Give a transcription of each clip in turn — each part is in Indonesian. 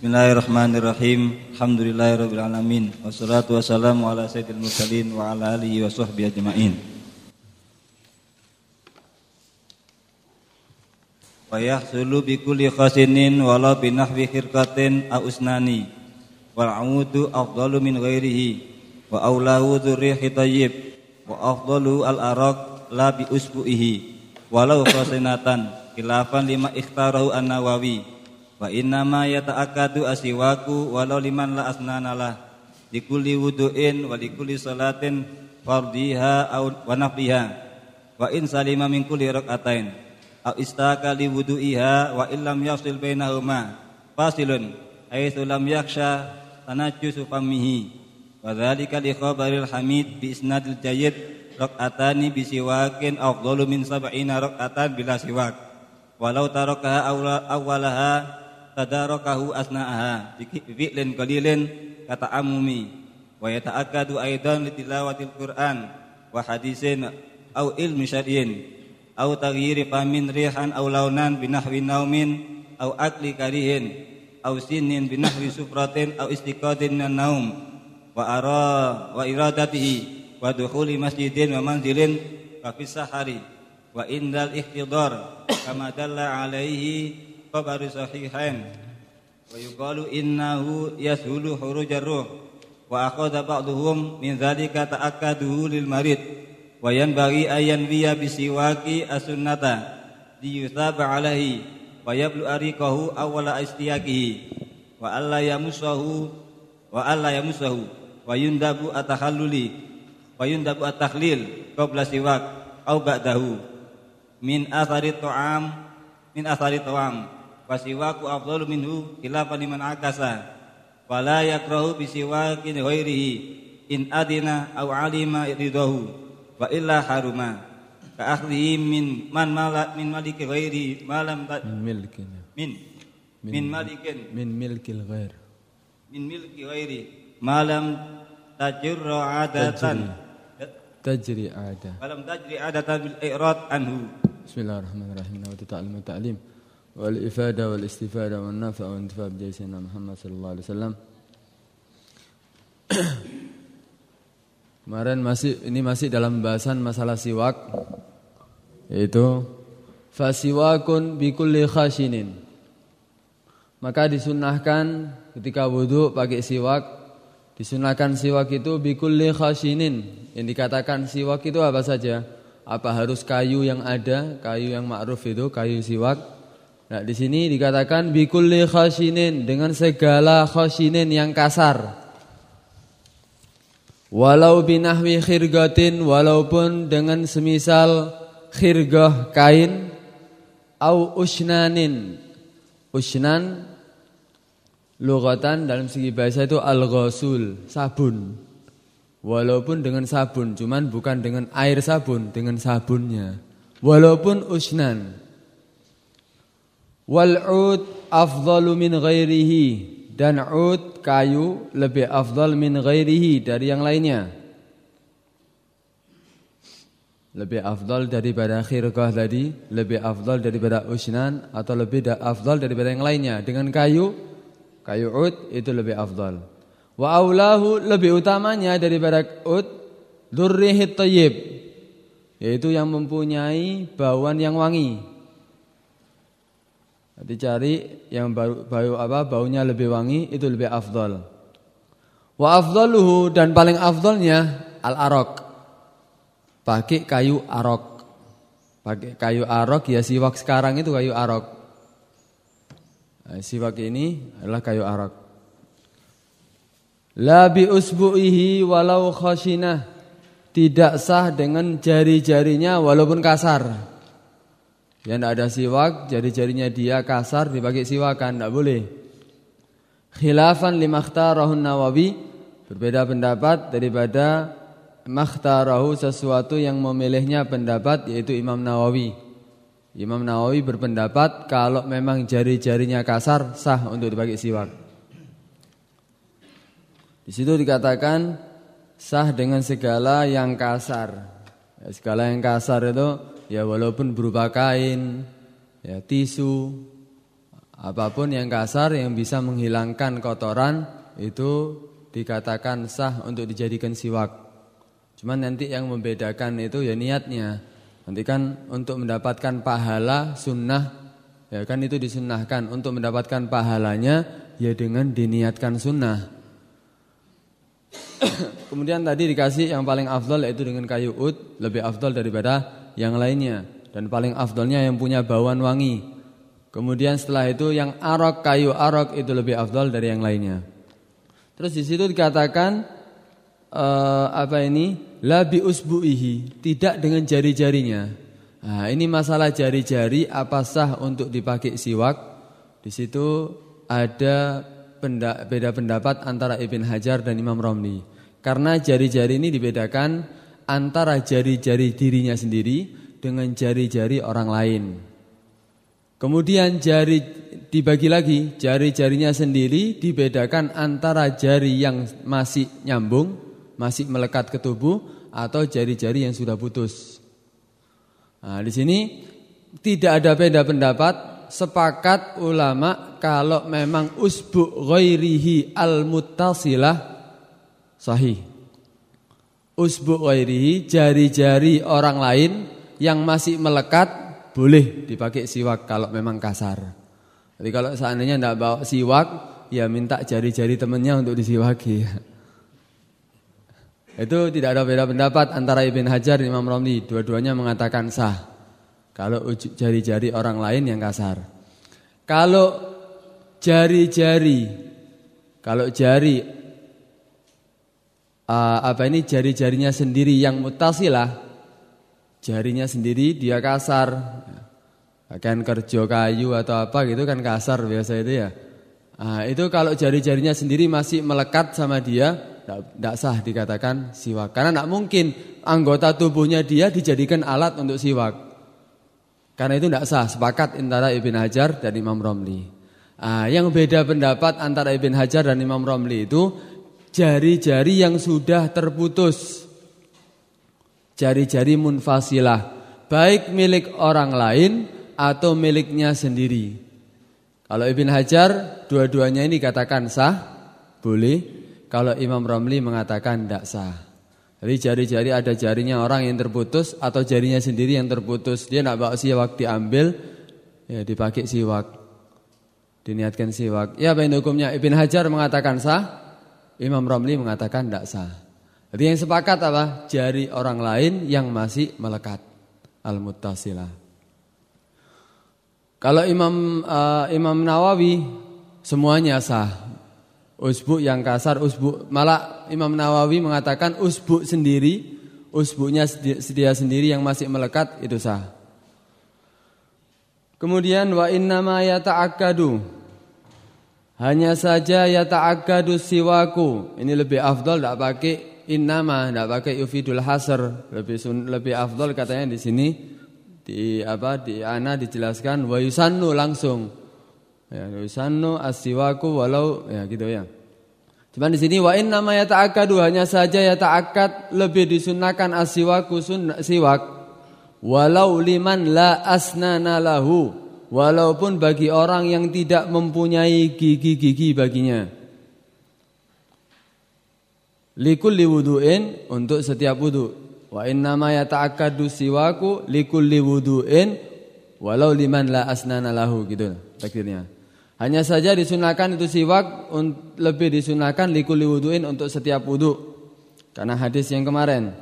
Bismillahirrahmanirrahim. Alhamdulillahirabbil alamin. Wassalatu wassalamu ala sayyidil mursalin wa ala alihi wa sahbihi ajmain. Wa yahsulu bi kulli khasinin walau bi nahwi khirqatin aw usnani. Audu afdalu min ghairihi wa aulahu dzurrihi tayyib wa afdalu al araq la bi usbu'ihi walau khasinatan khilafan lima ikhtarahu an-Nawawi Wa inna ma yata'akkadu asiwaku walau liman la asnana lah likulli wudu'in wa likulli salatin fardiha aw wa nafliha wa in salima min kulli rak'atain. Aw istaka li wudu'iha wa illam yafsil bainahuma. Fasilun haitsu lam yakhsha tanajjusu famihi wa dzalika li khabaril hamid bi isnadil jayyid. Rak'atani bi siwakin afdalu min sab'ina rak'atan bila siwak. Walau tarakaha awwalaha tadarakahu asna'aha. Fi'lin qalilin kata amumi. Wa yata'akkadu aidan li tilawatil Qur'an wa hadisin au ilmi syar'in au taghyiri famin rihan au launan binahwi naumin au akli karihin au sinin binahwi sufratin au istiqadin min naum wa ara wa iradatihi wa dukhuli masjidin wa manzilin wa fis sahari wa indal ihtidar kama dalla alaihi khabar sahihain. Wa yuqalu innahu yashulu hurujar ruh. Wa akhadha ba'dhum min dhalika ta'akkaduhu lil marid. Wa yanbaghi ayan biya bisiwaki as-sunnata liyuthaba alaihi wa yablu ariqahu awwala istiyaqihi. Wa alla yamusahu wa alla yamusahu wa yundabu atahalluli wa yundabu at-takhlil qabla siwak au ba'dahu. Min athari ta'am min athari ta'am wasiwaku afdalu minhu khilafan liman akasa wala yakrahu bisiwakin ghairihi. In adina aw alima ridahu. Wa illa haruma. Ka akhdhihi min man mala min maliki ghairi malam min milkin. Min. Min malikin. min milkil ghair. Min milki ghairi malam tajurra adatan. Tajri. Ada. Malam tajri adatan bil i'rad anhu. Bismillahirrahmanirrahim. Wa ta'lim ta'lim والإفادة والاستفادة والنفع والانتفاع بجاه سيدنا محمد صلى الله عليه وسلم Kemarin masih ini masih dalam pembahasan masalah siwak yaitu fasiwakun bikulli khashinin. Maka disunahkan ketika wudhu pakai siwak disunahkan siwak itu bikulli khashinin. Yang dikatakan siwak itu apa saja? Apa harus kayu yang ada, kayu yang ma'ruf itu, kayu siwak Nah, di sini dikatakan bikulli khashinin dengan segala khashinin yang kasar. Walau binahwi khirgatin walaupun dengan semisal khirgah kain au usnanin. Usnan lugatan dalam segi bahasa itu al-ghasul, sabun. Walaupun dengan sabun, cuman bukan dengan air sabun, dengan sabunnya. Walaupun usnan. Wal ud afdalu min ghairihi dan ud kayu lebih afdal min ghairihi dari yang lainnya. Lebih afdal daripada khirqah tadi, lebih afdal daripada usnan atau lebih afdal daripada yang lainnya. Dengan kayu, kayu ud itu lebih afdal. Wa aulahu lebih utamanya daripada ud durrihit tayyib yaitu yang mempunyai bauan yang wangi. Dicari yang bau, bau apa baunya lebih wangi itu lebih afdal. Wa afdaluhu dan paling afdalnya al arok. Pakai kayu arok. Pakai kayu arok ya siwak sekarang itu kayu arok. Nah, siwak ini adalah kayu arok. La bi usbu'ihi walau khashinah. Tidak sah dengan jari-jarinya walaupun kasar. Yang tidak ada siwak, jari-jarinya dia kasar dipakai siwakan, tidak boleh. Khilafan limakhtarahu nawawi, berbeda pendapat daripada makhtarahu sesuatu yang memilihnya pendapat yaitu Imam Nawawi. Imam Nawawi berpendapat kalau memang jari-jarinya kasar sah untuk dipakai siwak. Di situ dikatakan sah dengan segala yang kasar. Ya, segala yang kasar itu ya walaupun berupa kain, ya tisu Apa pun yang kasar yang bisa menghilangkan kotoran itu dikatakan sah untuk dijadikan siwak. Cuman nanti yang membedakan itu ya niatnya. Nanti kan untuk mendapatkan pahala sunnah ya kan itu disunnahkan untuk mendapatkan pahalanya ya dengan diniatkan sunnah. Kemudian tadi dikasih yang paling afdol yaitu dengan kayu ud lebih afdol daripada yang lainnya dan paling afdolnya yang punya bauan wangi. Kemudian setelah itu yang arok kayu arok itu lebih afdol dari yang lainnya. Terus di situ dikatakan uh, apa ini? Labi usbuihi, tidak dengan jari-jarinya. Nah, ini masalah jari-jari apa sah untuk dipakai siwak? Di situ ada beda pendapat antara Ibn Hajar dan Imam Romli. Karena jari-jari ini dibedakan antara jari-jari dirinya sendiri dengan jari-jari orang lain. Kemudian jari dibagi lagi, jari-jarinya sendiri dibedakan antara jari yang masih nyambung, masih melekat ke tubuh atau jari-jari yang sudah putus. Nah, di sini tidak ada beda pendapat, sepakat ulama kalau memang usbu ghairihi al-muttasilah sahih. Usbu ghairihi jari-jari orang lain yang masih melekat boleh dipakai siwak kalau memang kasar. Jadi kalau seandainya tidak bawa siwak, ya minta jari-jari temannya untuk disiwaki. Itu tidak ada beda pendapat antara Ibn Hajar dan Imam Romli. Dua-duanya mengatakan sah. Kalau jari-jari orang lain yang kasar. Kalau jari-jari, kalau jari uh, apa ini jari-jarinya sendiri yang mutasilah jarinya sendiri dia kasar. Akan kerja kayu atau apa gitu kan kasar biasa itu ya. Nah, itu kalau jari-jarinya sendiri masih melekat sama dia, tidak sah dikatakan siwak. Karena tidak mungkin anggota tubuhnya dia dijadikan alat untuk siwak. Karena itu tidak sah, sepakat antara Ibn Hajar dan Imam Romli. Nah, yang beda pendapat antara Ibn Hajar dan Imam Romli itu jari-jari yang sudah terputus jari-jari munfasilah baik milik orang lain atau miliknya sendiri. Kalau Ibn Hajar dua-duanya ini katakan sah, boleh. Kalau Imam Romli mengatakan tidak sah. Jadi jari-jari ada jarinya orang yang terputus atau jarinya sendiri yang terputus. Dia tidak bawa siwak diambil, ya dipakai siwak. Diniatkan siwak. Ya apa hukumnya? Ibn Hajar mengatakan sah, Imam Romli mengatakan tidak sah. Jadi yang sepakat apa? Jari orang lain yang masih melekat. Al-muttasilah. Kalau Imam uh, Imam Nawawi semuanya sah. Usbu yang kasar, usbu malah Imam Nawawi mengatakan usbu sendiri, usbunya sedia sendiri yang masih melekat itu sah. Kemudian wa inna ma yata'akkadu hanya saja yata'akkadu siwaku. Ini lebih afdal tidak pakai innama tidak pakai yufidul hasr. Lebih lebih afdol katanya di sini di apa di ana dijelaskan wa yusannu langsung. Ya yusannu asiwaku walau ya gitu ya. Cuman di sini wa innama yata'akkadu. Hanya saja yata'akkad lebih disunahkan asiwaku sun siwak. Walau liman la asnana lahu walaupun bagi orang yang tidak mempunyai gigi-gigi baginya likulli wudu'in untuk setiap wudu. Wa inna ma yata'akkadu siwaku likulli wudu'in walau liman la asnana lahu gitu takdirnya. Hanya saja disunahkan itu siwak lebih disunahkan likulli wudu'in untuk setiap wudu. Karena hadis yang kemarin.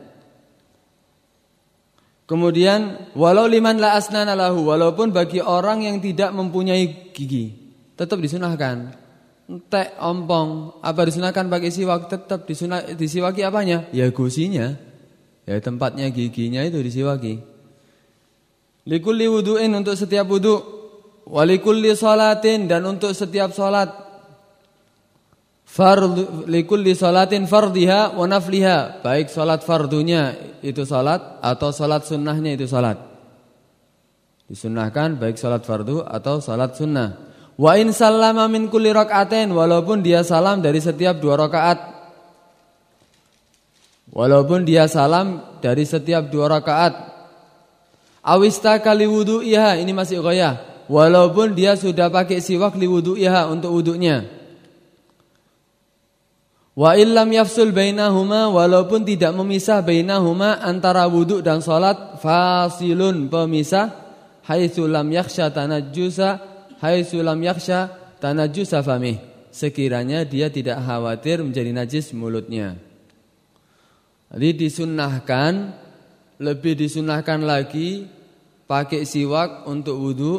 Kemudian walau liman la asnana lahu walaupun bagi orang yang tidak mempunyai gigi tetap disunahkan entek, ompong, apa disunahkan pakai siwak tetap disunah disiwaki apanya? Ya gusinya. Ya tempatnya giginya itu disiwaki. Likulli wudu'in untuk setiap wudu, walikulli salatin dan untuk setiap salat. Fardhu likulli salatin fardhiha wa nafliha, baik salat fardunya itu salat atau salat sunnahnya itu salat. Disunahkan baik salat fardu atau salat sunnah. Wa in sallama min kulli rakaatain walaupun dia salam dari setiap dua rakaat. Walaupun dia salam dari setiap dua rakaat. Awista kali wudu iya ini masih goyah walaupun dia sudah pakai siwak li wudu'iha untuk wuduknya. Wa illam yafsul bainahuma walaupun tidak memisah bainahuma antara wuduk dan salat fasilun pemisah. Haitsu lam yakhsha tanajjusa haitsu lam yakhsha tanajjusa famih. Sekiranya dia tidak khawatir menjadi najis mulutnya. Jadi disunnahkan lebih disunnahkan lagi pakai siwak untuk wudhu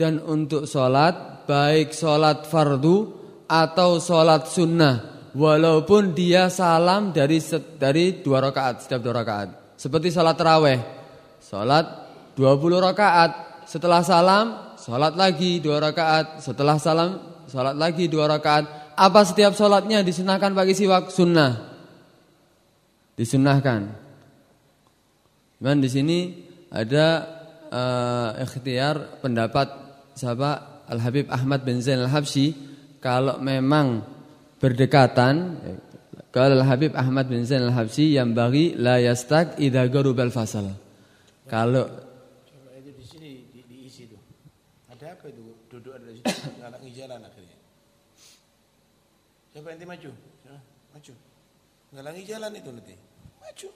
dan untuk sholat baik sholat fardu atau sholat sunnah walaupun dia salam dari dari dua rakaat setiap dua rakaat. Seperti salat taraweh. Salat 20 rakaat, setelah salam salat lagi dua rakaat, setelah salam salat lagi dua rakaat. Apa setiap salatnya disunahkan bagi siwak? Sunnah. Disunahkan. Dan di sini ada uh, ikhtiar pendapat sahabat Al Habib Ahmad bin Zain Al Habsyi kalau memang berdekatan kalau Habib Ahmad bin Zain Al-Habsyi yang bagi la yastak idza garubal fasal. Kalau itu di sini di, diisi tuh. Ada apa itu? Duduk ada di situ ngalangi jalan akhirnya. Coba nanti maju. Maju. Ngalangi jalan itu nanti. Maju.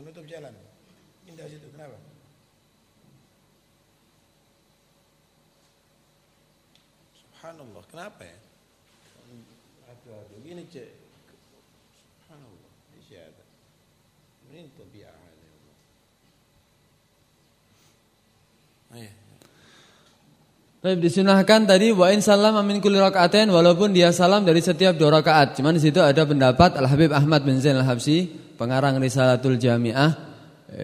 Menutup jalan. Indah situ, kenapa? Subhanallah, kenapa ya? Aduh, aduh, gini cek. Subhanallah, ini siapa? Ini tabiat. Baik disunahkan tadi wa in salam amin kulli rakaatain walaupun dia salam dari setiap dua rakaat. Cuman di situ ada pendapat Al Habib Ahmad bin Zain Al Habsyi pengarang Risalatul Jami'ah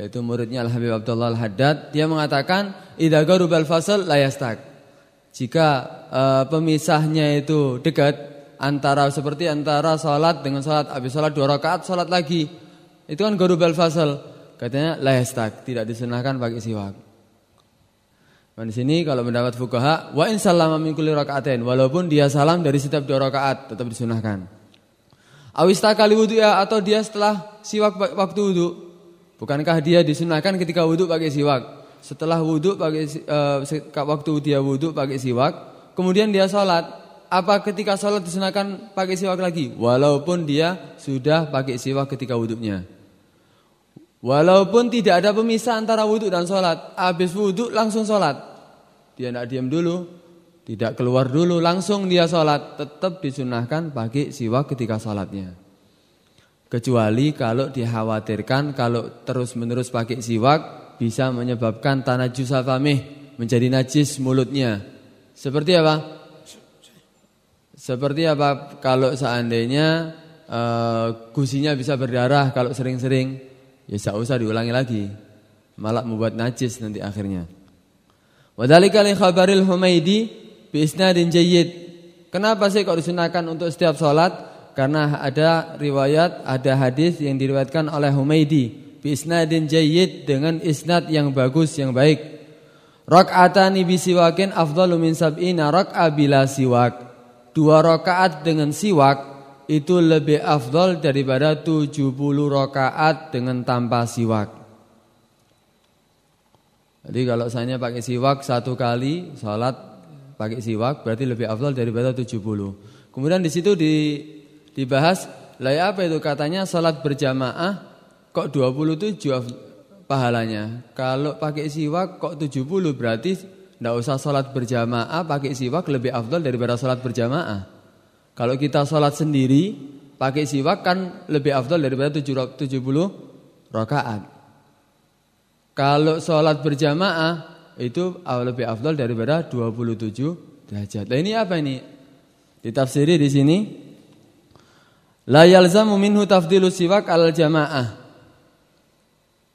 itu muridnya Al Habib Abdullah Al Haddad dia mengatakan idza garubal fasal layastak jika uh, pemisahnya itu dekat antara seperti antara salat dengan salat habis salat dua rakaat salat lagi itu kan garubal fasal katanya layastak tidak disunahkan pakai siwak. Dan di sini kalau mendapat fukaha wa in sallama min kulli rakaatain walaupun dia salam dari setiap dua rakaat tetap disunahkan. Awista kali wudhu ya atau dia setelah siwak waktu wudhu. Bukankah dia disunahkan ketika wudhu pakai siwak? Setelah wudhu pakai uh, waktu dia wudhu pakai siwak, kemudian dia sholat. Apa ketika sholat disunahkan pakai siwak lagi? Walaupun dia sudah pakai siwak ketika wudhunya. Walaupun tidak ada pemisah antara wudhu dan sholat. Habis wudhu langsung sholat. Dia tidak diam dulu. Tidak keluar dulu langsung dia sholat. Tetap disunahkan pakai siwak ketika sholatnya. Kecuali kalau dikhawatirkan Kalau terus menerus pakai siwak Bisa menyebabkan tanah jusafamih Menjadi najis mulutnya. Seperti apa? Seperti apa kalau seandainya uh, Gusinya bisa berdarah Kalau sering-sering? Ya tidak usah diulangi lagi. Malah membuat najis nanti akhirnya. Wadhalika li khabaril Humaydi Bisnadin jayyid. Kenapa sih kok disunahkan untuk setiap sholat? Karena ada riwayat, ada hadis yang diriwayatkan oleh Humaydi. Bisnadin jayyid dengan isnad yang bagus, yang baik. Rak'atani bisiwakin afdalu min sab'ina rak'a bila siwak. Dua rakaat dengan siwak itu lebih afdal daripada 70 rakaat dengan tanpa siwak. Jadi kalau saya pakai siwak satu kali sholat pakai siwak berarti lebih afdal daripada 70. Kemudian di situ di, dibahas lah ya apa itu katanya salat berjamaah kok 27 pahalanya. Kalau pakai siwak kok 70 berarti tidak usah salat berjamaah pakai siwak lebih afdal daripada salat berjamaah. Kalau kita salat sendiri pakai siwak kan lebih afdal daripada 70 rakaat. Kalau salat berjamaah itu lebih afdal daripada 27 derajat. Nah ini apa ini? Ditafsiri di sini la yalzamu minhu tafdilu siwak al jamaah.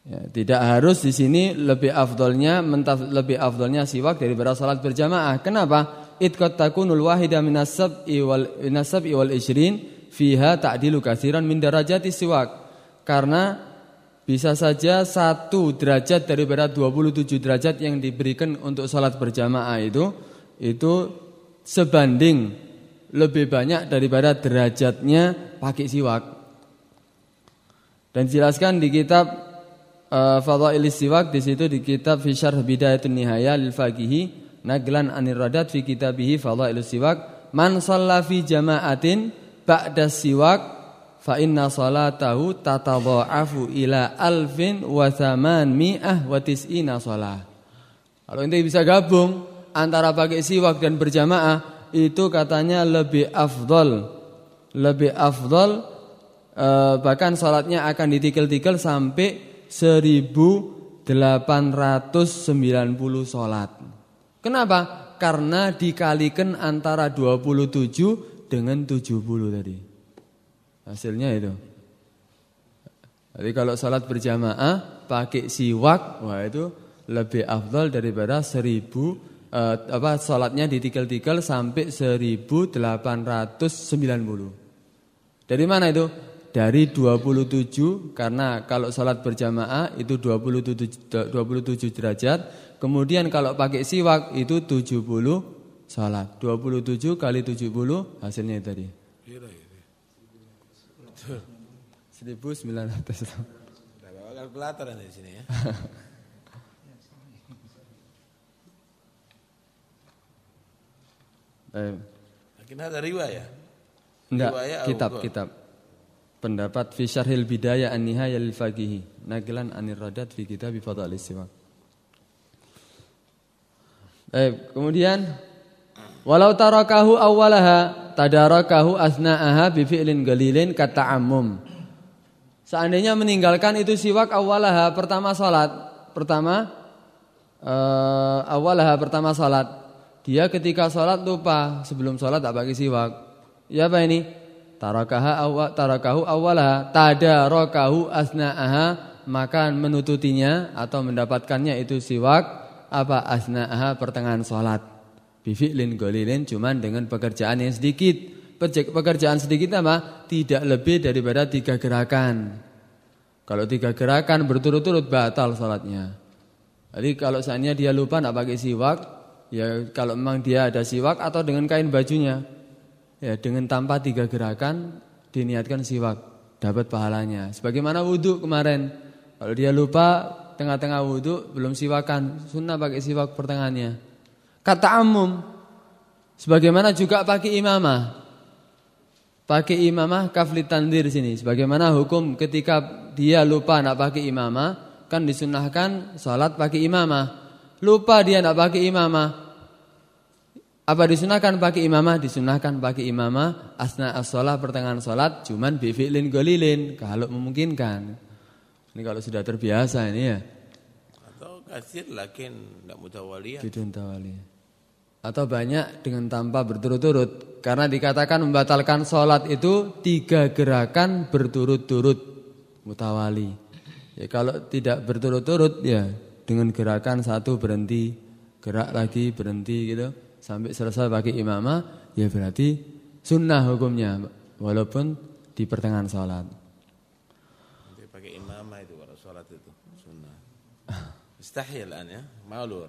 Ya, tidak harus di sini lebih afdolnya mentaf, lebih afdolnya siwak daripada salat berjamaah. Kenapa? Itqat takunul wahida minas sab'i wal minasab'i wal ishrin fiha ta'dilu katsiran min darajati siwak. Karena bisa saja satu derajat daripada 27 derajat yang diberikan untuk salat berjamaah itu itu sebanding lebih banyak daripada derajatnya pakai siwak. Dan jelaskan di kitab uh, Fadhailis Siwak di situ di kitab Fisyarh Bidayatun Nihaya lil Faqihi naglan anir radat fi kitabihi Fadhailis Siwak man shalla fi jama'atin ba'da siwak fa inna salatahu tatadha'afu ila alfin wa mi'ah wa tis'ina shalah. Kalau ente bisa gabung antara pakai siwak dan berjamaah itu katanya lebih afdol. Lebih afdol eh, bahkan salatnya akan ditikil-tikil sampai 1890 salat. Kenapa? Karena dikalikan antara 27 dengan 70 tadi. Hasilnya itu. Jadi kalau salat berjamaah pakai siwak, wah itu lebih afdal daripada 1000 eh, apa salatnya ditikal-tikal sampai 1890. Dari mana itu? dari 27 karena kalau sholat berjamaah itu 27 27 derajat. Kemudian kalau pakai siwak itu 70 sholat. 27 kali 70 hasilnya tadi. 1900. kalkulator di sini ya. Eh. Mungkin ada riwayat. Enggak, kitab, kitab pendapat fi syarhil bidayah an nihaya lil faqihi nagilan anir radat fi kitab fadhal istiwa Baik, kemudian walau tarakahu awwalaha tadarakahu asna'aha bi fi'lin galilin kata'ammum. Seandainya meninggalkan itu siwak awwalaha pertama salat, pertama uh, awwalaha pertama salat. Dia ketika salat lupa sebelum salat tak pakai siwak. Ya apa ini? tarakaha awwa tarakahu awwalaha tadarakahu asna'aha. Maka menututinya atau mendapatkannya itu siwak. Apa asna'aha? Pertengahan salat bi fi'lin golilin cuman dengan pekerjaan yang sedikit pekerjaan sedikit apa tidak lebih daripada tiga gerakan kalau tiga gerakan berturut-turut batal salatnya jadi kalau seandainya dia lupa nak pakai siwak ya kalau memang dia ada siwak atau dengan kain bajunya ya dengan tanpa tiga gerakan diniatkan siwak dapat pahalanya. Sebagaimana wudhu kemarin, kalau dia lupa tengah-tengah wudhu belum siwakan, sunnah pakai siwak pertengahannya. Kata umum, sebagaimana juga pakai imamah. Pakai imamah kaflit tandir sini. Sebagaimana hukum ketika dia lupa nak pakai imamah, kan disunahkan salat pakai imamah. Lupa dia nak pakai imamah, apa disunahkan pakai imamah? Disunahkan pakai imamah asna as-shalah pertengahan salat cuman bi fi'lin golilin kalau memungkinkan. Ini kalau sudah terbiasa ini ya. Atau kasir lakin tidak mutawaliyah. Tidak mutawaliyah. Atau banyak dengan tanpa berturut-turut. Karena dikatakan membatalkan sholat itu tiga gerakan berturut-turut mutawali. Ya kalau tidak berturut-turut ya dengan gerakan satu berhenti, gerak lagi berhenti gitu sampai selesai pakai imamah ya berarti sunnah hukumnya walaupun di pertengahan salat. Nanti pakai imamah itu kalau salat itu sunnah. Mustahil an ya, malu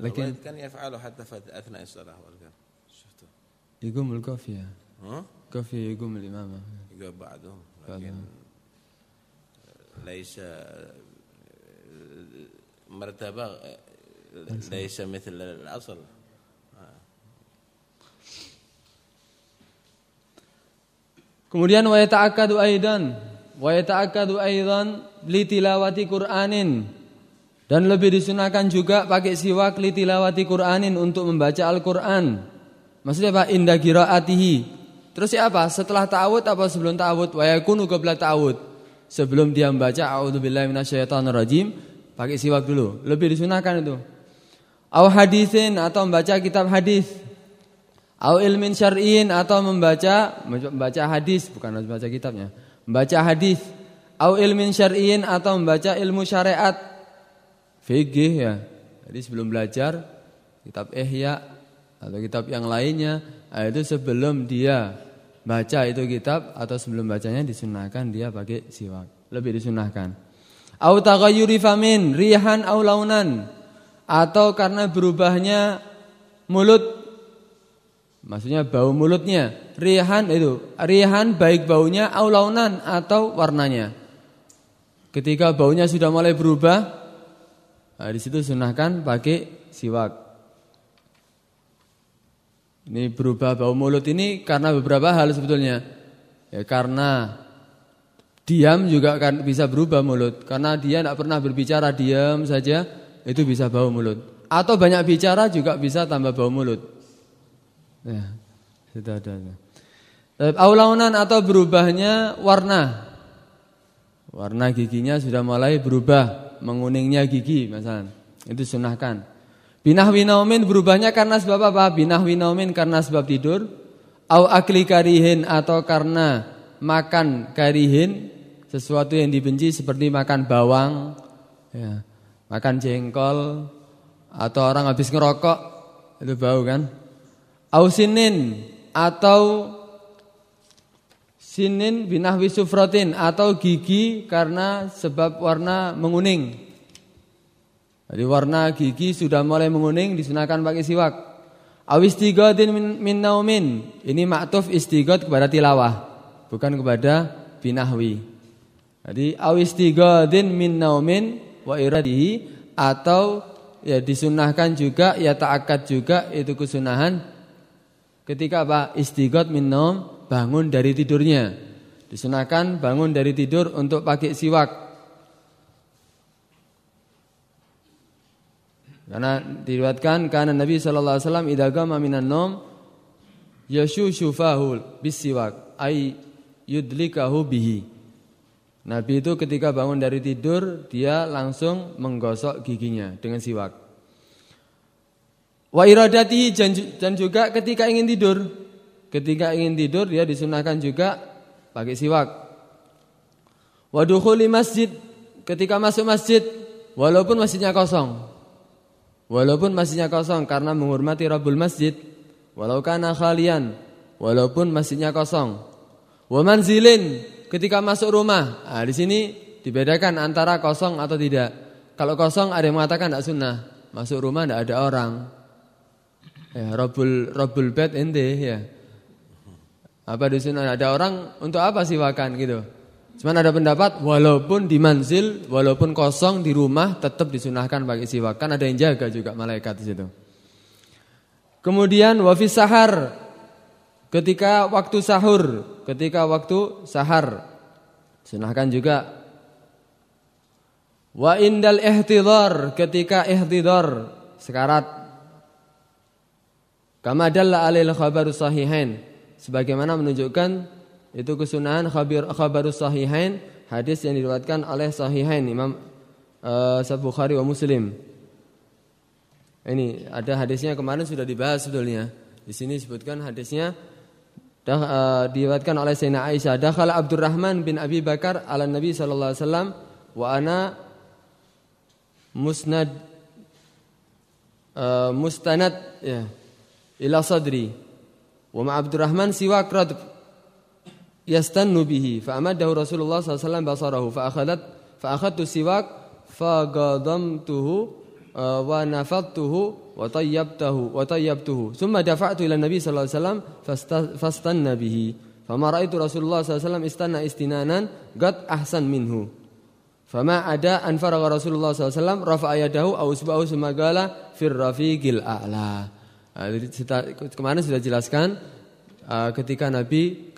لكن كان يفعله حتى أثناء الصلاة والقرب شفته. يقوم القافيه قافيه يقوم الامامه يقوم بعده لكن ليس مرتبة ليس. مثل الأصل. Kemudian wa yata'akkadu aidan wa yata'akkadu aidan li tilawati Qur'anin Dan lebih disunahkan juga pakai siwak li tilawati Qur'anin untuk membaca Al-Qur'an. Maksudnya apa? Indah qiraatihi. Terus ya apa? Setelah ta'awud apa sebelum ta'awud? Wa yakunu qabla ta'awud. Sebelum dia membaca a'udzubillahi minasyaitonirrajim, pakai siwak dulu. Lebih disunahkan itu. Au hadisin atau membaca kitab hadis Au ilmin syar'in atau membaca membaca hadis bukan membaca kitabnya. Membaca hadis. Au ilmin syar'in atau membaca ilmu syariat. Fikih ya. Jadi sebelum belajar kitab Ihya atau kitab yang lainnya, nah itu sebelum dia baca itu kitab atau sebelum bacanya disunahkan dia pakai siwak. Lebih disunahkan. Au taghayyuri famin rihan au launan atau karena berubahnya mulut maksudnya bau mulutnya rihan itu rihan baik baunya aulaunan atau warnanya ketika baunya sudah mulai berubah nah, di situ sunahkan pakai siwak ini berubah bau mulut ini karena beberapa hal sebetulnya ya karena diam juga kan bisa berubah mulut karena dia tidak pernah berbicara diam saja itu bisa bau mulut atau banyak bicara juga bisa tambah bau mulut. Ya, sudah ada. Aulaunan atau berubahnya warna. Warna giginya sudah mulai berubah, menguningnya gigi misalnya. Itu sunahkan. Binah winaumin berubahnya karena sebab apa? Binah winaumin karena sebab tidur. Au akli karihin atau karena makan karihin sesuatu yang dibenci seperti makan bawang, ya, makan jengkol, atau orang habis ngerokok itu bau kan? Ausinin atau sinin binahwi sufrotin atau gigi karena sebab warna menguning. Jadi warna gigi sudah mulai menguning disunahkan pakai siwak. Awistigodin min, min naumin. Ini maktuf istigod kepada tilawah, bukan kepada binahwi. Jadi awistigodin min naumin wa iradihi atau ya disunahkan juga ya ta'akad juga itu kesunahan ketika apa istighot minum bangun dari tidurnya. Disunahkan bangun dari tidur untuk pakai siwak. Karena diriwayatkan karena Nabi sallallahu alaihi wasallam idza nom yashu syufahul bisiwak ay yudlikahu bihi. Nabi itu ketika bangun dari tidur dia langsung menggosok giginya dengan siwak. Wa iradati dan juga ketika ingin tidur, ketika ingin tidur dia disunahkan juga pakai siwak. Wa dukhuli masjid ketika masuk masjid walaupun masjidnya kosong. Walaupun masjidnya kosong karena menghormati Rabbul Masjid, walau kana khalian, walaupun masjidnya kosong. Wa manzilin ketika masuk rumah. Nah, di sini dibedakan antara kosong atau tidak. Kalau kosong ada yang mengatakan tidak sunnah. Masuk rumah tidak ada orang. Ya, robul robul bed ente ya. Apa di sini ada orang untuk apa sih makan gitu? Cuman ada pendapat walaupun di manzil, walaupun kosong di rumah tetap disunahkan bagi siwak. Kan ada yang jaga juga malaikat di situ. Kemudian wafis sahar Ketika waktu sahur, ketika waktu sahar. Sunahkan juga Wa indal ihtidhar ketika ihtidhar sekarat. Kama dalla alil khabarus sahihain sebagaimana menunjukkan itu kesunahan khabar khabarus sahihain hadis yang diriwayatkan oleh sahihain Imam uh, Bukhari wa Muslim. Ini ada hadisnya kemarin sudah dibahas sebetulnya. Di sini disebutkan hadisnya Dah uh, diriwayatkan oleh Sayyidina Aisyah, dakhala Abdurrahman bin Abi Bakar ala Nabi sallallahu alaihi wasallam wa ana musnad uh, mustanad ya ila sadri wa ma Abdurrahman siwak rad yastannu bihi. Fa amadahu Rasulullah sallallahu alaihi wasallam basarahu. Fa akhadat fa siwak fa gadamtuhu uh, wa nafadtuhu wa tayyabtahu wa tayyabtuhu. Thumma dafa'tu ila nabi sallallahu alaihi wasallam fastanna bihi. Fama ra'aitu rasulullah sallallahu alaihi wasallam istinanan qad ahsan minhu. Fama ada an faragha rasulullah sallallahu alaihi wasallam rafa'a yadahu aw usba'ahu semagala fir rafiqil a'la nah, kemarin sudah jelaskan uh, ketika nabi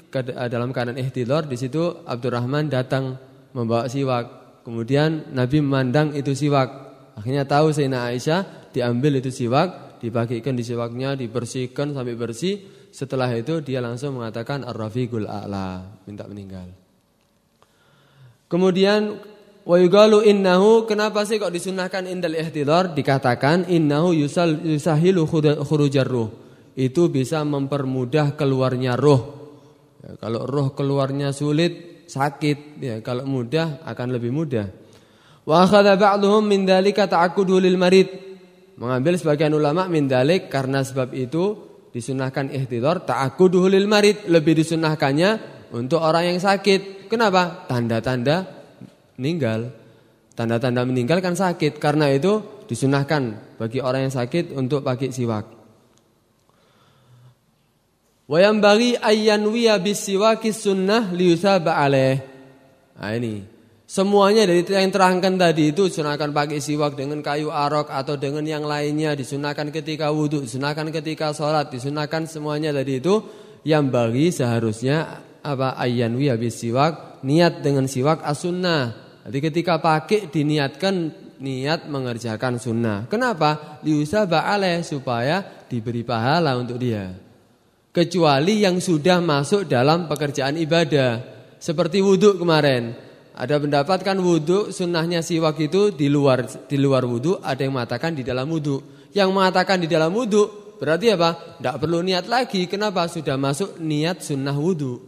dalam keadaan ihtidhar di situ Abdurrahman datang membawa siwak kemudian nabi memandang itu siwak Akhirnya tahu Sayyidina Aisyah diambil itu siwak, dibagikan di siwaknya, dibersihkan sampai bersih. Setelah itu dia langsung mengatakan ar-rafiqul a'la, minta meninggal. Kemudian wa yugalu innahu kenapa sih kok disunahkan indal ihtidhar dikatakan innahu yusal yusahilu khurujar ruh. Itu bisa mempermudah keluarnya roh. Ya, kalau roh keluarnya sulit, sakit, ya kalau mudah akan lebih mudah. Wa akhadha ba'dhum min dzalika ta'akkudu lil marid. Mengambil sebagian ulama min dalik karena sebab itu disunahkan ihtidhar ta'akkudu lil marid, lebih disunahkannya untuk orang yang sakit. Kenapa? Tanda-tanda meninggal. Tanda-tanda meninggal kan sakit. Karena itu disunahkan bagi orang yang sakit untuk pakai siwak. Wa bagi ayyanwiya bisiwaki sunnah liyusaba alaih. Nah ini. Semuanya dari yang terangkan tadi itu sunahkan pakai siwak dengan kayu arok atau dengan yang lainnya disunahkan ketika wudhu, disunahkan ketika sholat, disunahkan semuanya tadi itu yang bagi seharusnya apa ayyanwi habis siwak niat dengan siwak as-sunnah. Jadi ketika pakai diniatkan niat mengerjakan sunnah. Kenapa? Liusaba alaih supaya diberi pahala untuk dia. Kecuali yang sudah masuk dalam pekerjaan ibadah. Seperti wudhu kemarin. Ada pendapat kan wudhu sunnahnya siwak itu di luar di luar wudhu ada yang mengatakan di dalam wudhu. Yang mengatakan di dalam wudhu berarti apa? Tidak perlu niat lagi. Kenapa? Sudah masuk niat sunnah wudhu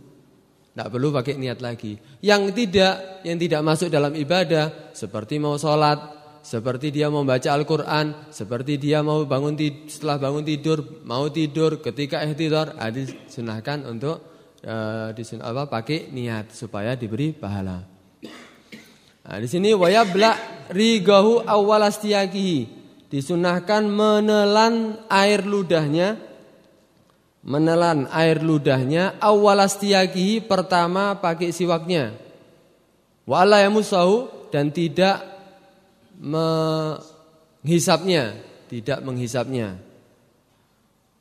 tidak perlu pakai niat lagi yang tidak yang tidak masuk dalam ibadah seperti mau sholat seperti dia mau baca Al-Quran, seperti dia mau bangun setelah bangun tidur, mau tidur ketika ihtidar, ah, disunahkan untuk uh, disun apa pakai niat supaya diberi pahala. Nah, di sini wayabla rigahu awalastiyakihi disunahkan menelan air ludahnya menelan air ludahnya awalastiyakihi pertama pakai siwaknya wala yamusahu dan tidak menghisapnya, tidak menghisapnya.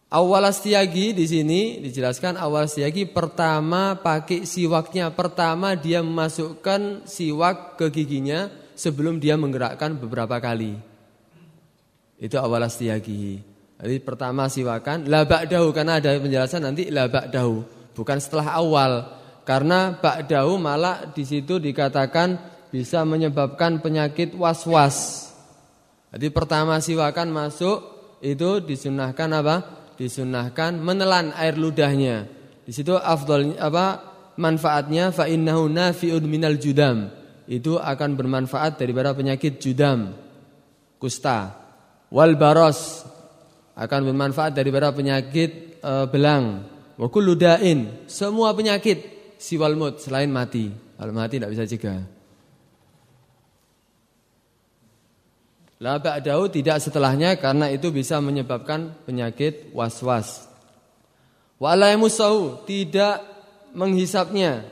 Awal astiagi di sini dijelaskan awal astiagi pertama pakai siwaknya, pertama dia memasukkan siwak ke giginya sebelum dia menggerakkan beberapa kali. Itu awal astiagi. Jadi pertama siwakan labak dahu karena ada penjelasan nanti labak dahu bukan setelah awal karena bak dahu malah di situ dikatakan bisa menyebabkan penyakit was-was. Jadi pertama siwakan masuk itu disunahkan apa? Disunahkan menelan air ludahnya. Di situ afdol apa? Manfaatnya fa innahu nafi'un minal judam. Itu akan bermanfaat daripada penyakit judam, kusta. Wal baros akan bermanfaat daripada penyakit e, belang. Wa kullu da'in, semua penyakit siwal mut selain mati. Kalau mati tidak bisa cegah. La ba'dahu tidak setelahnya karena itu bisa menyebabkan penyakit was-was. Wa la tidak menghisapnya.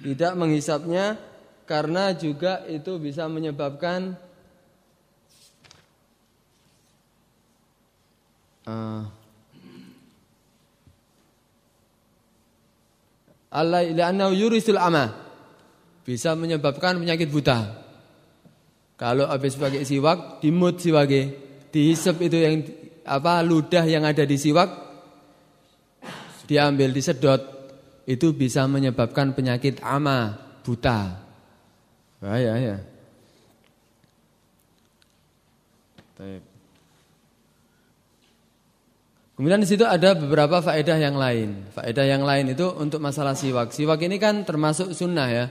Tidak menghisapnya karena juga itu bisa menyebabkan uh, Allah ila yurisul ama bisa menyebabkan penyakit buta. Kalau habis pakai siwak, dimut siwake, dihisap itu yang apa ludah yang ada di siwak diambil disedot itu bisa menyebabkan penyakit ama, buta. Bahaya ya. Kemudian di situ ada beberapa faedah yang lain. Faedah yang lain itu untuk masalah siwak. Siwak ini kan termasuk sunnah ya.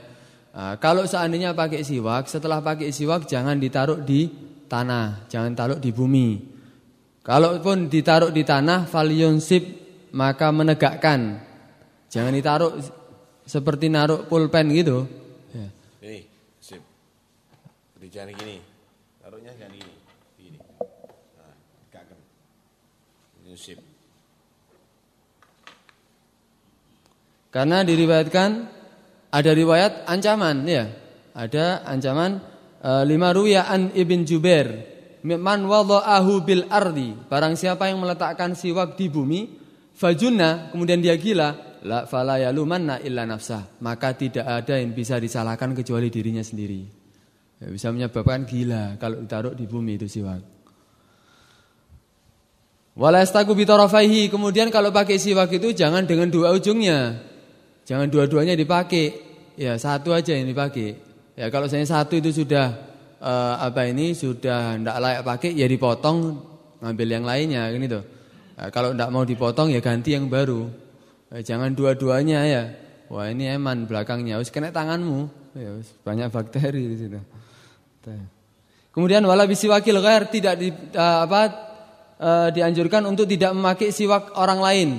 Nah, kalau seandainya pakai siwak, setelah pakai siwak jangan ditaruh di tanah, jangan taruh di bumi. Kalaupun ditaruh di tanah, sip maka menegakkan. Jangan ditaruh seperti naruh pulpen gitu. Ya. Ini, sip. Jangan gini. Taruhnya jangan gini. Gini. Nah, tegakkan. Ini sip. Karena diriwayatkan ada riwayat ancaman ya. Ada ancaman e, lima ruya an Ibn Jubair. Man wada'ahu bil ardi. Barang siapa yang meletakkan siwak di bumi fajunna kemudian dia gila la fala yalumanna illa nafsah. Maka tidak ada yang bisa disalahkan kecuali dirinya sendiri. Ya, bisa menyebabkan gila kalau ditaruh di bumi itu siwak. Wala bitarafaihi kemudian kalau pakai siwak itu jangan dengan dua ujungnya Jangan dua-duanya dipakai. Ya, satu aja yang dipakai. Ya, kalau saya satu itu sudah uh, apa ini sudah tidak layak pakai ya dipotong ngambil yang lainnya kan itu. Nah, kalau tidak mau dipotong ya ganti yang baru. Ya, jangan dua-duanya ya. Wah, ini eman belakangnya harus kena tanganmu. Ya, banyak bakteri di situ. Kemudian wala wakil ghair tidak di, uh, apa uh, dianjurkan untuk tidak memakai siwak orang lain.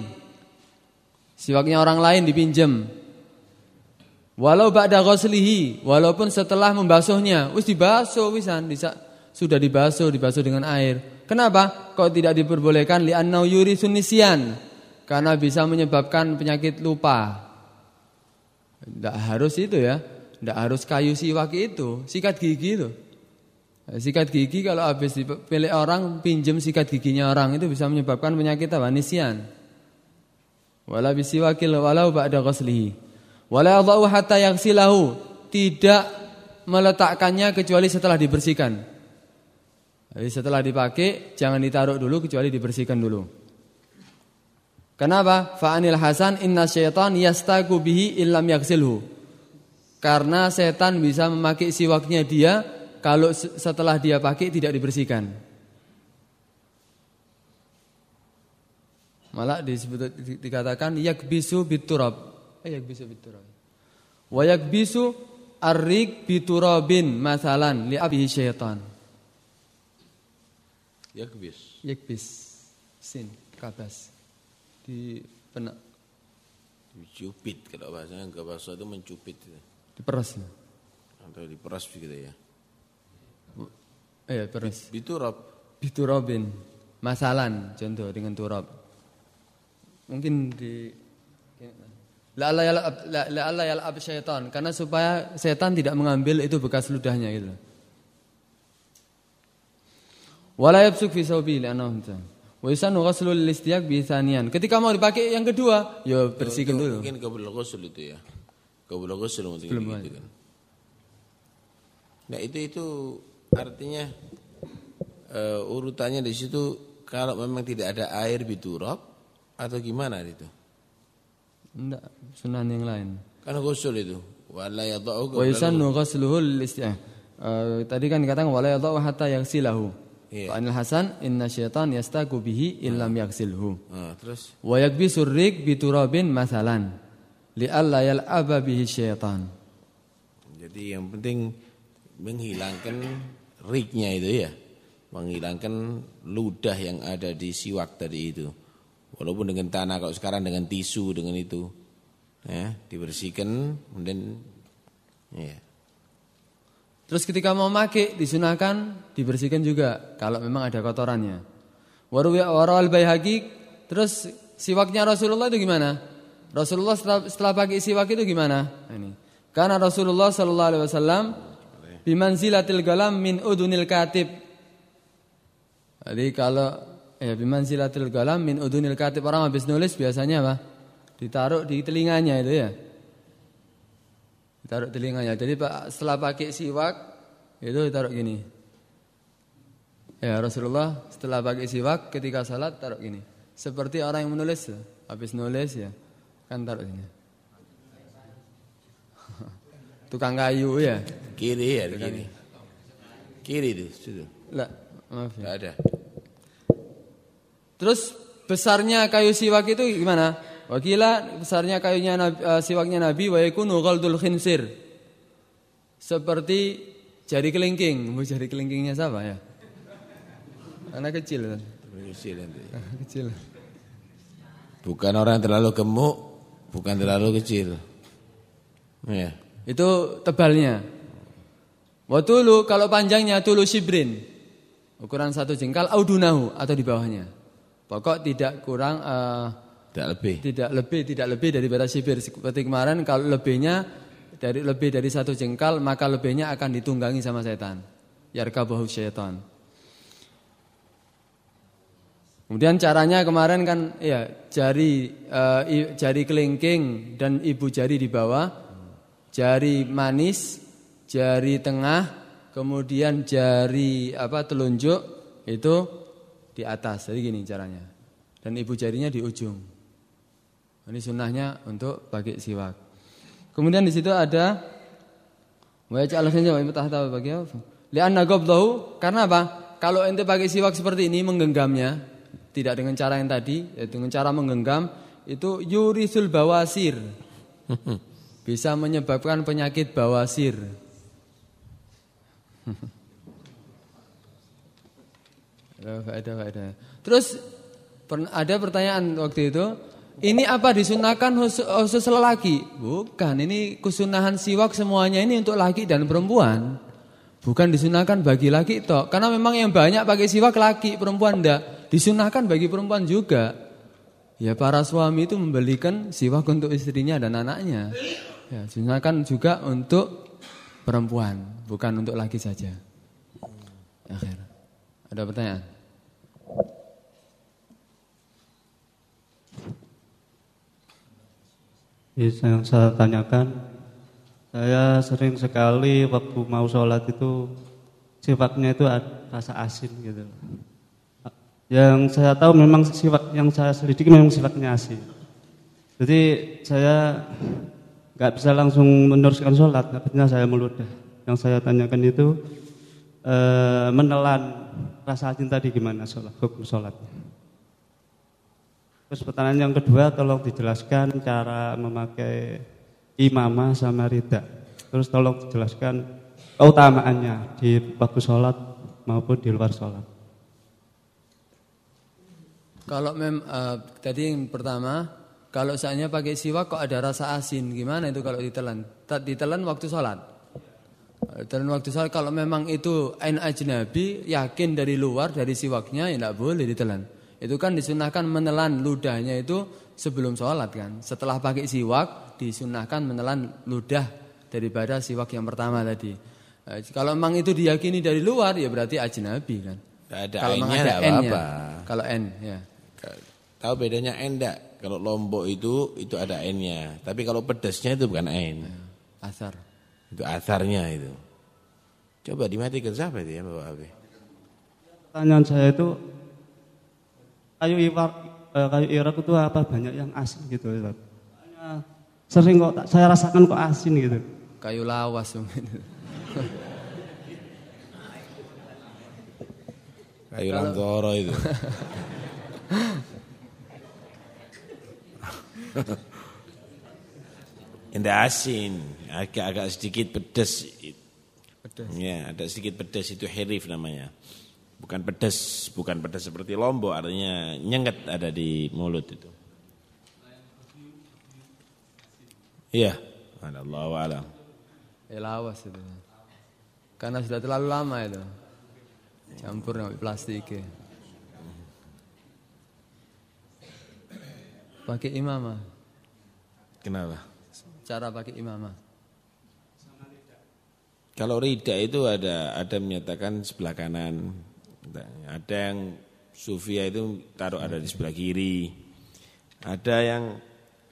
Siwaknya orang lain dipinjam. Walau ba'da ghuslihi, walaupun setelah membasuhnya, wis dibasuh wisan, sudah dibasuh, dibasuh dengan air. Kenapa? Kok tidak diperbolehkan li'annau yuri sunisian? Karena bisa menyebabkan penyakit lupa. Tidak harus itu ya. Tidak harus kayu siwak itu, sikat gigi itu. Sikat gigi kalau habis dipilih orang pinjam sikat giginya orang itu bisa menyebabkan penyakit apa? Nisian. Wala bisiwakil walau ba'da ghuslihi. Wala yadha'u hatta yaghsilahu. Tidak meletakkannya kecuali setelah dibersihkan. Jadi setelah dipakai jangan ditaruh dulu kecuali dibersihkan dulu. Kenapa? Fa'anil Hasan inna syaitan yastaku bihi illam yaghsilhu. Karena setan bisa memakai siwaknya dia kalau setelah dia pakai tidak dibersihkan. Malah disebut dikatakan yakbisu biturab. Eh yakbisu biturab. Wa yakbisu arrik biturabin masalan li abihi syaitan. Yakbis. Yakbis. Sin kabas. Di penak. Dicupit kalau bahasanya enggak bahasa itu mencupit. Diperas. Atau diperas begitu ya. Eh, peras. Biturab. Biturabin. Masalan contoh dengan turab. Mungkin di La Allah ya ab syaitan karena supaya setan tidak mengambil itu bekas ludahnya gitu. Wala yabsuk fi sawbi li'annahu Wa yusanu ghuslul listiyak bi Ketika mau dipakai yang kedua, ya bersihkan dulu. Mungkin kabul ghusl itu ya. Qabla ghusl Sebelum gitu kan. Nah, itu itu artinya uh, urutannya di situ kalau memang tidak ada air biturab atau gimana itu? Enggak, sunan yang lain. Karena ghusl itu. Wala yadha'u Wa yusannu ghusluhu. Uh, tadi kan dikatakan wala yadha'u hatta yaghsilahu. Yeah. Anil Hasan inna syaitan yastaku bihi illam yaghsilhu. Uh, terus wa yakbisu rik biturabin masalan li'alla yal'aba bihi syaitan. Jadi yang penting menghilangkan riknya itu ya. Menghilangkan ludah yang ada di siwak tadi itu. Walaupun dengan tanah kalau sekarang dengan tisu dengan itu. Ya, dibersihkan kemudian ya. Terus ketika mau pakai disunahkan dibersihkan juga kalau memang ada kotorannya. Warawal bayhaqi terus siwaknya Rasulullah itu gimana? Rasulullah setelah, setelah pakai siwak itu gimana? Ini. Karena Rasulullah sallallahu alaihi wasallam bimanzilatil galam min udunil katib. Jadi kalau ya bimanzilatil galam min udunil katib orang habis nulis biasanya apa? Ditaruh di telinganya itu ya. Ditaruh telinganya. Jadi setelah pakai siwak itu ditaruh gini. Ya Rasulullah setelah pakai siwak ketika salat taruh gini. Seperti orang yang menulis habis nulis ya Kan taruh sini. Tukang kayu ya. Kiri ya, kiri. Kiri itu, situ. Lah, maaf ya. ada. Terus besarnya kayu siwak itu gimana? Wakila besarnya kayunya uh, siwaknya Nabi wa yakunu ghaldul khinsir. Seperti jari kelingking. Mau jari kelingkingnya siapa ya? Anak kecil. Kecil nanti. kecil. Bukan orang terlalu gemuk, Bukan terlalu kecil. Ya. Itu tebalnya. Watulu kalau panjangnya tulu sibrin. Ukuran satu jengkal audunahu atau di bawahnya. Pokok tidak kurang uh, tidak lebih. Tidak lebih, tidak lebih dari batas sibir. Seperti kemarin kalau lebihnya dari lebih dari satu jengkal maka lebihnya akan ditunggangi sama setan. Yarkabahu syaitan. Kemudian caranya kemarin kan ya jari uh, jari kelingking dan ibu jari di bawah, jari manis, jari tengah, kemudian jari apa telunjuk itu di atas. Jadi gini caranya. Dan ibu jarinya di ujung. Ini sunnahnya untuk pakai siwak. Kemudian di situ ada wa ja'alna wa tahta bagi apa? Li'anna qabdahu karena apa? Kalau ente pakai siwak seperti ini menggenggamnya, tidak dengan cara yang tadi, ya dengan cara menggenggam itu yurisul bawasir. Bisa menyebabkan penyakit bawasir. ada, ada. Terus ada pertanyaan waktu itu, ini apa disunahkan khusus, lelaki? Bukan, ini kesunahan siwak semuanya ini untuk laki dan perempuan. Bukan disunahkan bagi laki toh, karena memang yang banyak pakai siwak laki, perempuan enggak. Disunahkan bagi perempuan juga. Ya para suami itu membelikan siwak untuk istrinya dan anaknya. Ya, disunahkan juga untuk perempuan, bukan untuk laki saja. Akhir. Ada pertanyaan? Yang saya tanyakan, saya sering sekali waktu mau sholat itu sifatnya itu rasa asin gitu. Yang saya tahu memang sifat yang saya selidiki memang sifatnya asin. Jadi saya nggak bisa langsung meneruskan sholat, akhirnya saya meludah. Yang saya tanyakan itu e, menelan rasa asin tadi gimana sholat, hukum sholatnya. Terus pertanyaan yang kedua tolong dijelaskan cara memakai imamah sama rida. Terus tolong dijelaskan keutamaannya di waktu sholat maupun di luar sholat. Kalau mem uh, tadi yang pertama, kalau seandainya pakai siwak kok ada rasa asin, gimana itu kalau ditelan? Ditelan waktu sholat. Ditelan waktu sholat kalau memang itu ain ajnabi, yakin dari luar dari siwaknya ya tidak boleh ditelan. Itu kan disunahkan menelan ludahnya itu sebelum sholat kan. Setelah pakai siwak disunahkan menelan ludah daripada siwak yang pertama tadi. Eh, kalau memang itu diyakini dari luar ya berarti ajnabi kan. ada kalau ada apa-apa. Kalau N ya. Tahu bedanya N enggak? Kalau lombok itu itu ada N-nya. Tapi kalau pedasnya itu bukan N. Ya, asar. Itu asarnya itu. Coba dimatikan siapa itu ya Bapak Abi? Pertanyaan saya itu kayu iwak eh, kayu irak itu apa banyak yang asin gitu Ustaz. Sering kok saya rasakan kok asin gitu. Kayu lawas mungkin. kayu langgoro itu. Indah asin, agak-agak sedikit pedas. Pedas. Ya, ada sedikit pedas itu herif namanya bukan pedas, bukan pedas seperti lombok, artinya nyengat ada di mulut itu. Iya, Allah alam. Ya lawas itu. Karena sudah terlalu lama itu. Campur dengan plastik. Pakai imamah. Kenapa? Cara pakai imamah. Kalau rida itu ada ada menyatakan sebelah kanan, ada yang sufia itu taruh ada di sebelah kiri. Ada yang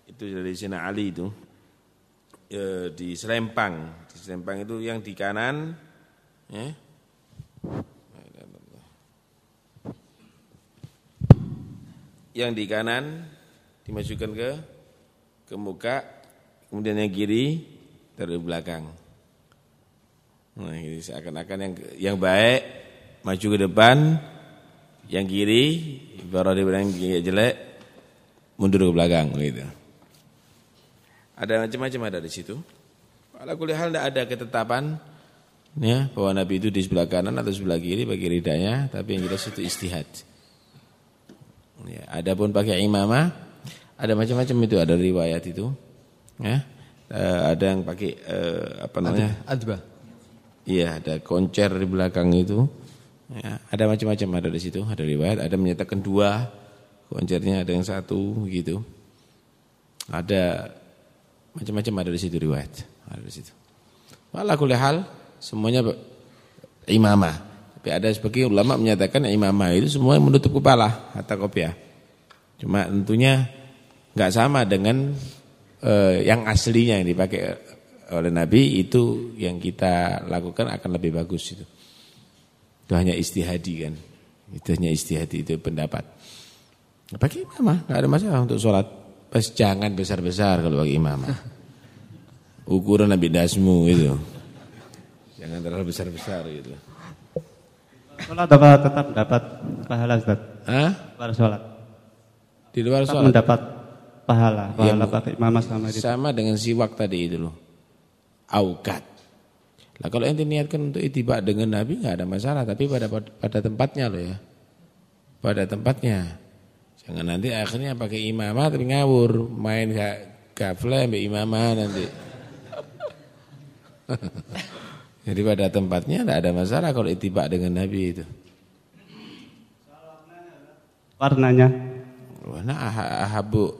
itu dari Sina Ali itu e, di Selempang. Di Selempang itu yang di kanan ya. Yang di kanan dimasukkan ke ke muka, kemudian yang kiri di belakang. Nah, ini seakan-akan yang yang baik maju ke depan, yang kiri baru di yang jelek mundur ke belakang gitu. Ada macam-macam ada di situ. Ala kuliah hal tidak ada ketetapan ya bahwa Nabi itu di sebelah kanan atau sebelah kiri bagi ridanya, tapi yang jelas itu istihad. Ya, adapun pakai imamah ada macam-macam itu ada riwayat itu. Ya. Uh, ada yang pakai uh, apa namanya? Adba. Iya, ada koncer di belakang itu. Ya, ada macam-macam ada di situ, ada riwayat, ada menyatakan dua, koncernya ada yang satu gitu. Ada macam-macam ada di situ riwayat, ada di situ. Walau hal semuanya imamah. Tapi ada sebagian ulama menyatakan imamah itu semua menutup kepala hatta kopiah. Cuma tentunya nggak sama dengan eh, yang aslinya yang dipakai oleh Nabi itu yang kita lakukan akan lebih bagus itu. Itu hanya istihadi kan. Itu hanya istihadi itu pendapat. Pakai imamah, enggak ada masalah untuk sholat. Pas jangan besar-besar kalau pakai imamah. Ukuran Nabi Dasmu itu. Jangan terlalu besar-besar gitu. Sholat apa tetap dapat pahala Ustaz? Hah? Luar sholat. Di luar tetap sholat? mendapat pahala. Pahala ya, pakai imamah sama itu. Sama dengan siwak tadi itu loh. Aukat. Nah kalau ente niatkan untuk itibak dengan Nabi nggak ada masalah, tapi pada pada tempatnya loh ya, pada tempatnya. Jangan nanti akhirnya pakai imamah tapi ngawur, main gak gafle ambil imamah nanti. Jadi pada tempatnya tidak ada masalah kalau itibak dengan Nabi itu. Warnanya Warna ahabu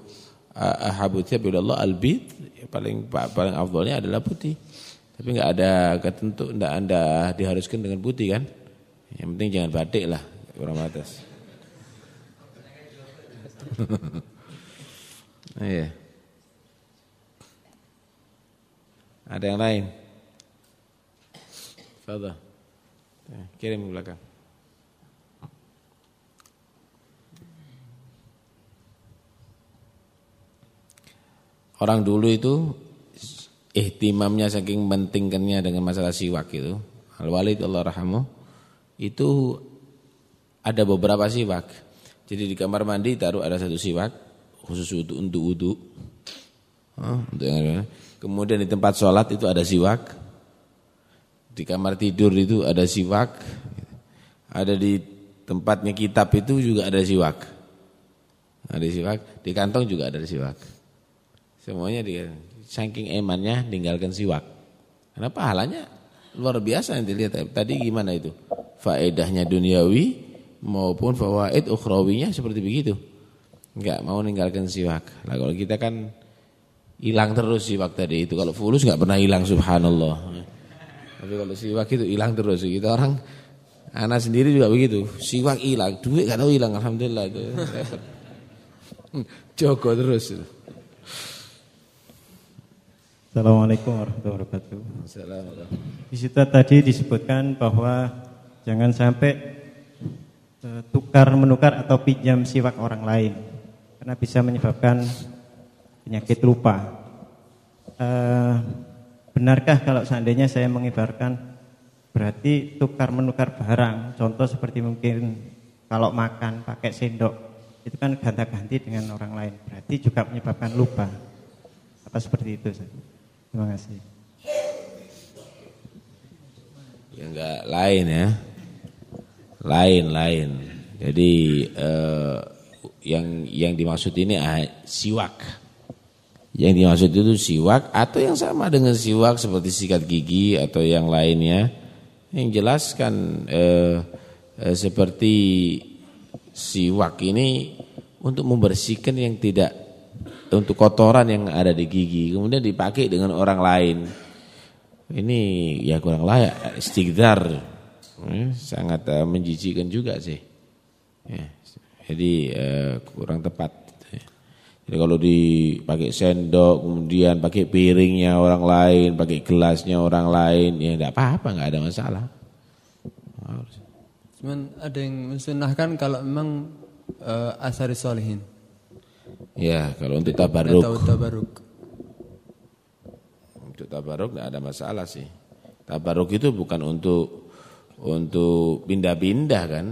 ahabu tiap Allah albit paling paling afdolnya adalah putih. Tapi enggak ada ketentu enggak Anda diharuskan dengan putih kan? Yang penting jangan batik lah kurang atas. Iya. Ada yang lain? Fadha. Kirim ke belakang. Orang dulu itu ihtimamnya saking pentingkannya dengan masalah siwak itu. Al-Walid Allah rahamu itu ada beberapa siwak. Jadi di kamar mandi taruh ada satu siwak khusus untuk untuk yang Kemudian di tempat sholat itu ada siwak. Di kamar tidur itu ada siwak. Ada di tempatnya kitab itu juga ada siwak. Ada siwak. Di kantong juga ada siwak. Semuanya di saking emannya tinggalkan siwak. Karena pahalanya luar biasa yang dilihat. Tadi gimana itu? Faedahnya duniawi maupun fawaid ukhrawinya seperti begitu. Enggak mau meninggalkan siwak. Lah kalau kita kan hilang terus siwak tadi itu. Kalau fulus enggak pernah hilang subhanallah. Tapi kalau siwak itu hilang terus. Kita orang anak sendiri juga begitu. Siwak hilang, duit enggak tahu hilang alhamdulillah itu. Joko terus. Assalamualaikum warahmatullahi wabarakatuh. Assalamualaikum. Di situ tadi disebutkan bahwa jangan sampai uh, tukar menukar atau pinjam siwak orang lain karena bisa menyebabkan penyakit lupa. Uh, benarkah kalau seandainya saya mengibarkan berarti tukar menukar barang, contoh seperti mungkin kalau makan pakai sendok itu kan ganti-ganti dengan orang lain, berarti juga menyebabkan lupa. Apa seperti itu? Terima kasih. Ya enggak lain ya. Lain lain. Jadi eh, yang yang dimaksud ini ah, siwak. Yang dimaksud itu siwak atau yang sama dengan siwak seperti sikat gigi atau yang lainnya. Yang jelaskan eh, eh, seperti siwak ini untuk membersihkan yang tidak untuk kotoran yang ada di gigi kemudian dipakai dengan orang lain. Ini ya kurang layak istigdar. Eh, sangat uh, menjijikan juga sih. Ya, jadi uh, kurang tepat. Jadi kalau dipakai sendok kemudian pakai piringnya orang lain pakai gelasnya orang lain ya tidak apa-apa nggak ada masalah. Cuman ada yang mensunahkan kalau memang uh, asari solihin Ya, kalau untuk tabaruk. Atau tabaruk. Untuk tabaruk tidak ada masalah sih. Tabaruk itu bukan untuk untuk pindah-pindah kan.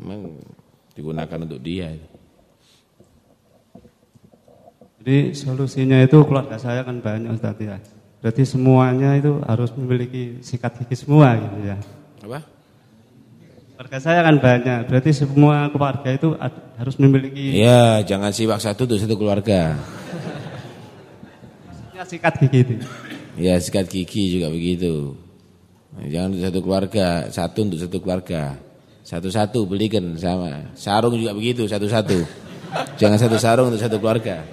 Memang digunakan untuk dia. Jadi solusinya itu keluarga saya kan banyak Ustaz ya. Berarti semuanya itu harus memiliki sikat gigi semua gitu ya. Apa? Keluarga saya kan banyak, berarti semua keluarga itu harus memiliki. Iya, jangan siwak satu untuk satu keluarga. Ya, sikat gigi itu. Ya, sikat gigi juga begitu. Jangan untuk satu keluarga, satu untuk satu keluarga. Satu-satu belikan sama. Sarung juga begitu, satu-satu. Jangan satu sarung untuk satu keluarga.